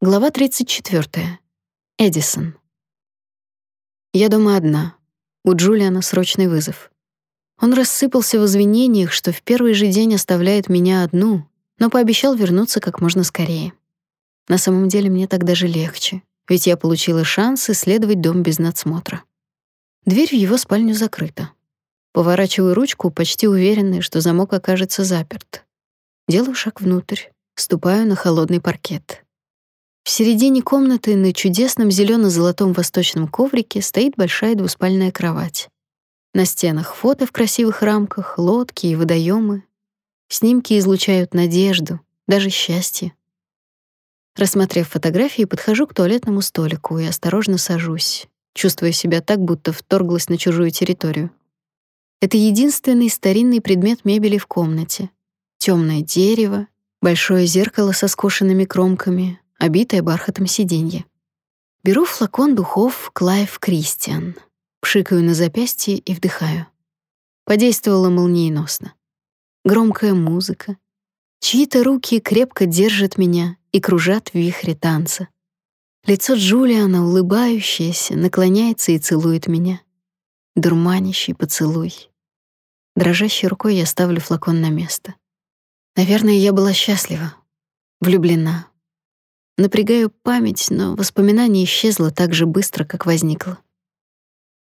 Глава 34. Эдисон. Я дома одна. У Джулиана срочный вызов. Он рассыпался в извинениях, что в первый же день оставляет меня одну, но пообещал вернуться как можно скорее. На самом деле мне так даже легче, ведь я получила шанс исследовать дом без надсмотра. Дверь в его спальню закрыта. Поворачиваю ручку, почти уверенная, что замок окажется заперт. Делаю шаг внутрь, ступаю на холодный паркет. В середине комнаты на чудесном зелено золотом восточном коврике стоит большая двуспальная кровать. На стенах фото в красивых рамках, лодки и водоемы. Снимки излучают надежду, даже счастье. Рассмотрев фотографии, подхожу к туалетному столику и осторожно сажусь, чувствуя себя так, будто вторглась на чужую территорию. Это единственный старинный предмет мебели в комнате. Темное дерево, большое зеркало со скошенными кромками, обитое бархатом сиденье. Беру флакон духов Клайв Кристиан, пшикаю на запястье и вдыхаю. Подействовало молниеносно. Громкая музыка. Чьи-то руки крепко держат меня и кружат в вихре танца. Лицо Джулиана, улыбающееся, наклоняется и целует меня. Дурманящий поцелуй. Дрожащей рукой я ставлю флакон на место. Наверное, я была счастлива, влюблена, Напрягаю память, но воспоминание исчезло так же быстро, как возникло.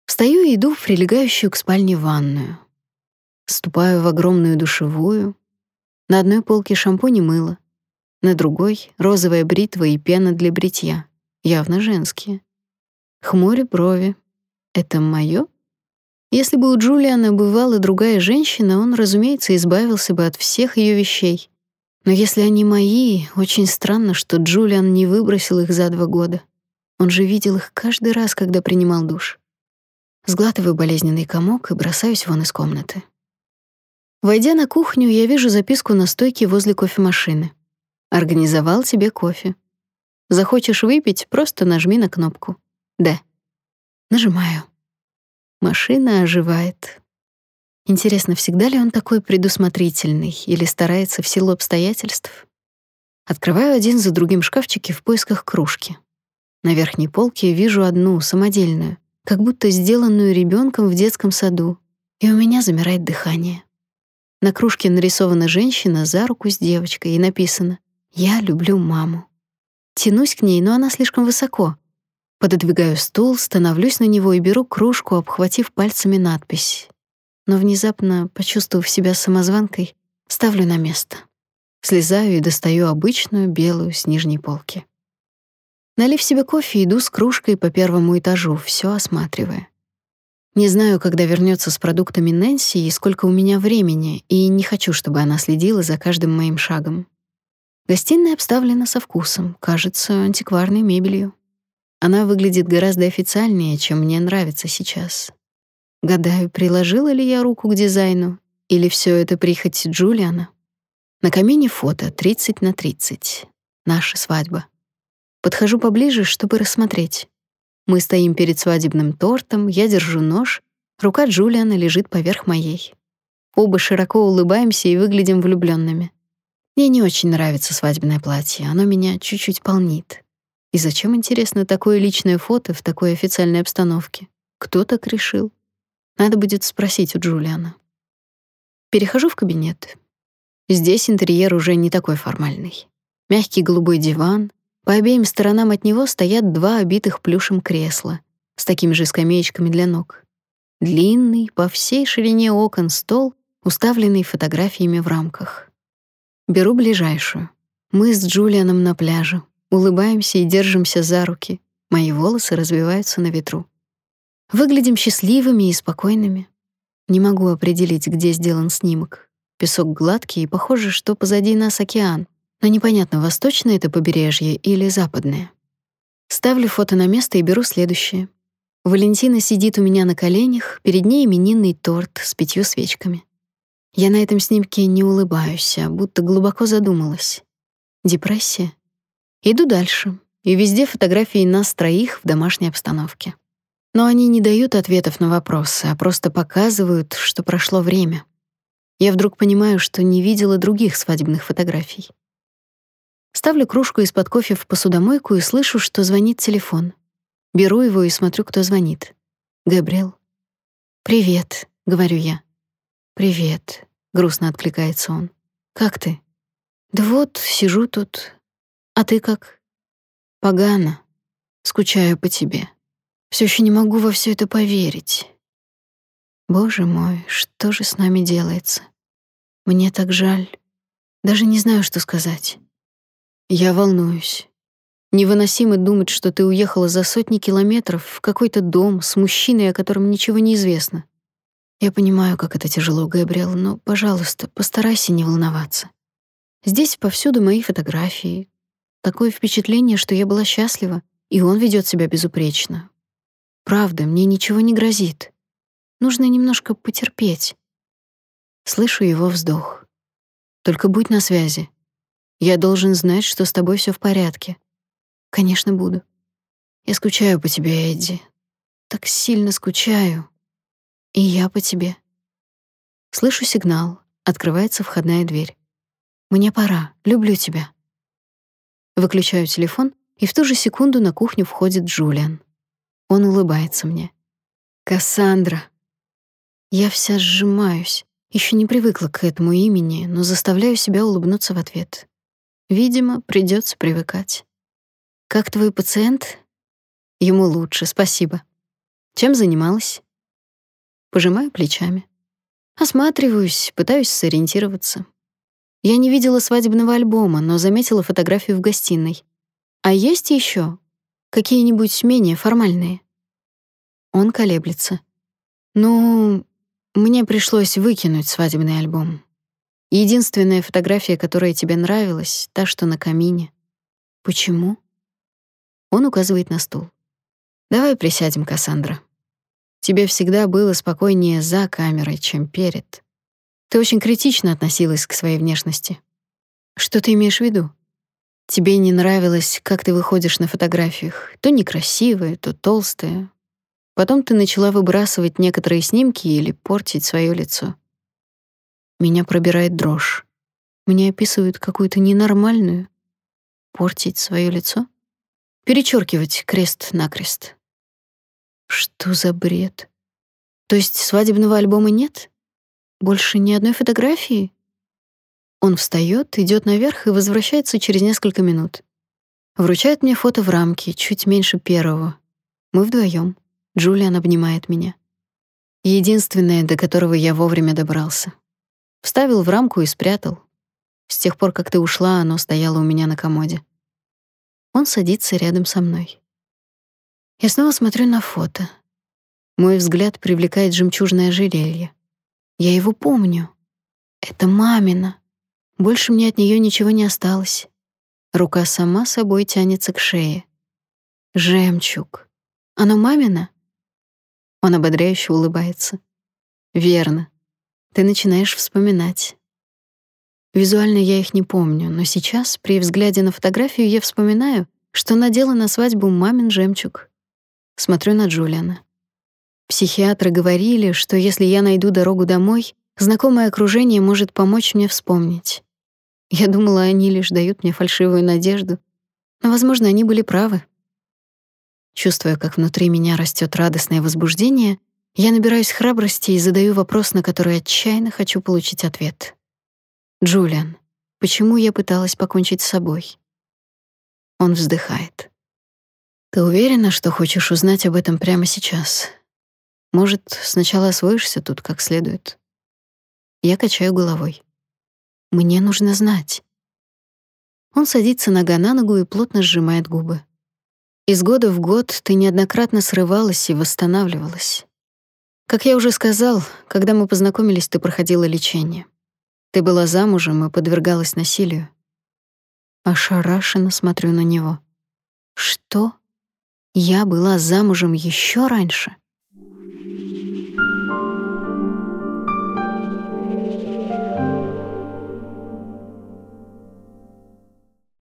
Встаю и иду в прилегающую к спальне ванную. Ступаю в огромную душевую. На одной полке шампунь и мыло, на другой — розовая бритва и пена для бритья, явно женские. Хмурю брови. Это моё? Если бы у Джулиана бывала другая женщина, он, разумеется, избавился бы от всех её вещей. Но если они мои, очень странно, что Джулиан не выбросил их за два года. Он же видел их каждый раз, когда принимал душ. Сглатываю болезненный комок и бросаюсь вон из комнаты. Войдя на кухню, я вижу записку на стойке возле кофемашины. Организовал тебе кофе. Захочешь выпить, просто нажми на кнопку. Да. Нажимаю. Машина оживает. Интересно, всегда ли он такой предусмотрительный или старается в силу обстоятельств? Открываю один за другим шкафчики в поисках кружки. На верхней полке вижу одну, самодельную, как будто сделанную ребенком в детском саду, и у меня замирает дыхание. На кружке нарисована женщина за руку с девочкой и написано «Я люблю маму». Тянусь к ней, но она слишком высоко. Пододвигаю стул, становлюсь на него и беру кружку, обхватив пальцами надпись но внезапно, почувствовав себя самозванкой, ставлю на место. Слезаю и достаю обычную белую с нижней полки. Налив себе кофе, иду с кружкой по первому этажу, все осматривая. Не знаю, когда вернется с продуктами Нэнси и сколько у меня времени, и не хочу, чтобы она следила за каждым моим шагом. Гостиная обставлена со вкусом, кажется, антикварной мебелью. Она выглядит гораздо официальнее, чем мне нравится сейчас. Гадаю, приложила ли я руку к дизайну, или все это прихоть Джулиана. На камине фото 30 на 30. Наша свадьба. Подхожу поближе, чтобы рассмотреть. Мы стоим перед свадебным тортом, я держу нож, рука Джулиана лежит поверх моей. Оба широко улыбаемся и выглядим влюбленными. Мне не очень нравится свадебное платье, оно меня чуть-чуть полнит. И зачем, интересно, такое личное фото в такой официальной обстановке? Кто так решил? Надо будет спросить у Джулиана. Перехожу в кабинет. Здесь интерьер уже не такой формальный. Мягкий голубой диван, по обеим сторонам от него стоят два обитых плюшем кресла с такими же скамеечками для ног. Длинный, по всей ширине окон стол, уставленный фотографиями в рамках. Беру ближайшую. Мы с Джулианом на пляже, улыбаемся и держимся за руки. Мои волосы развиваются на ветру. Выглядим счастливыми и спокойными. Не могу определить, где сделан снимок. Песок гладкий, и похоже, что позади нас океан. Но непонятно, восточное это побережье или западное. Ставлю фото на место и беру следующее. Валентина сидит у меня на коленях, перед ней именинный торт с пятью свечками. Я на этом снимке не улыбаюсь, а будто глубоко задумалась. Депрессия. Иду дальше, и везде фотографии нас троих в домашней обстановке. Но они не дают ответов на вопросы, а просто показывают, что прошло время. Я вдруг понимаю, что не видела других свадебных фотографий. Ставлю кружку из-под кофе в посудомойку и слышу, что звонит телефон. Беру его и смотрю, кто звонит. Габриэл. «Привет», — говорю я. «Привет», — грустно откликается он. «Как ты?» «Да вот, сижу тут. А ты как?» «Погано. Скучаю по тебе. Все еще не могу во все это поверить. Боже мой, что же с нами делается? Мне так жаль. Даже не знаю, что сказать. Я волнуюсь. Невыносимо думать, что ты уехала за сотни километров в какой-то дом с мужчиной, о котором ничего не известно. Я понимаю, как это тяжело, Габриэл, но, пожалуйста, постарайся не волноваться. Здесь повсюду мои фотографии. Такое впечатление, что я была счастлива, и он ведет себя безупречно. Правда, мне ничего не грозит. Нужно немножко потерпеть. Слышу его вздох. Только будь на связи. Я должен знать, что с тобой все в порядке. Конечно, буду. Я скучаю по тебе, Эдди. Так сильно скучаю. И я по тебе. Слышу сигнал. Открывается входная дверь. Мне пора. Люблю тебя. Выключаю телефон, и в ту же секунду на кухню входит Джулиан. Он улыбается мне. Кассандра. Я вся сжимаюсь. Еще не привыкла к этому имени, но заставляю себя улыбнуться в ответ. Видимо, придется привыкать. Как твой пациент? Ему лучше, спасибо. Чем занималась? Пожимаю плечами. Осматриваюсь, пытаюсь сориентироваться. Я не видела свадебного альбома, но заметила фотографию в гостиной. А есть еще какие-нибудь менее формальные? Он колеблется. Ну, мне пришлось выкинуть свадебный альбом. Единственная фотография, которая тебе нравилась, та, что на камине. Почему? Он указывает на стул. Давай присядем, Кассандра. Тебе всегда было спокойнее за камерой, чем перед. Ты очень критично относилась к своей внешности. Что ты имеешь в виду? Тебе не нравилось, как ты выходишь на фотографиях, то некрасивая, то толстая, Потом ты начала выбрасывать некоторые снимки или портить свое лицо. Меня пробирает дрожь. Мне описывают какую-то ненормальную. Портить свое лицо? Перечеркивать крест на крест. Что за бред? То есть свадебного альбома нет? Больше ни одной фотографии? Он встаёт, идёт наверх и возвращается через несколько минут. Вручает мне фото в рамке, чуть меньше первого. Мы вдвоем. Джулиан обнимает меня. Единственное, до которого я вовремя добрался. Вставил в рамку и спрятал. С тех пор, как ты ушла, оно стояло у меня на комоде. Он садится рядом со мной. Я снова смотрю на фото. Мой взгляд привлекает жемчужное ожерелье. Я его помню. Это мамина. Больше мне от нее ничего не осталось. Рука сама собой тянется к шее. Жемчуг. Оно мамина? Он ободряюще улыбается. Верно. Ты начинаешь вспоминать. Визуально я их не помню, но сейчас, при взгляде на фотографию, я вспоминаю, что надела на свадьбу мамин жемчуг. Смотрю на Джулиана. Психиатры говорили, что если я найду дорогу домой, знакомое окружение может помочь мне вспомнить. Я думала, они лишь дают мне фальшивую надежду, но, возможно, они были правы. Чувствуя, как внутри меня растет радостное возбуждение, я набираюсь храбрости и задаю вопрос, на который отчаянно хочу получить ответ. «Джулиан, почему я пыталась покончить с собой?» Он вздыхает. «Ты уверена, что хочешь узнать об этом прямо сейчас? Может, сначала освоишься тут как следует?» Я качаю головой. «Мне нужно знать». Он садится нога на ногу и плотно сжимает губы. Из года в год ты неоднократно срывалась и восстанавливалась. Как я уже сказал, когда мы познакомились, ты проходила лечение. Ты была замужем и подвергалась насилию. Ошарашенно смотрю на него. Что? Я была замужем еще раньше?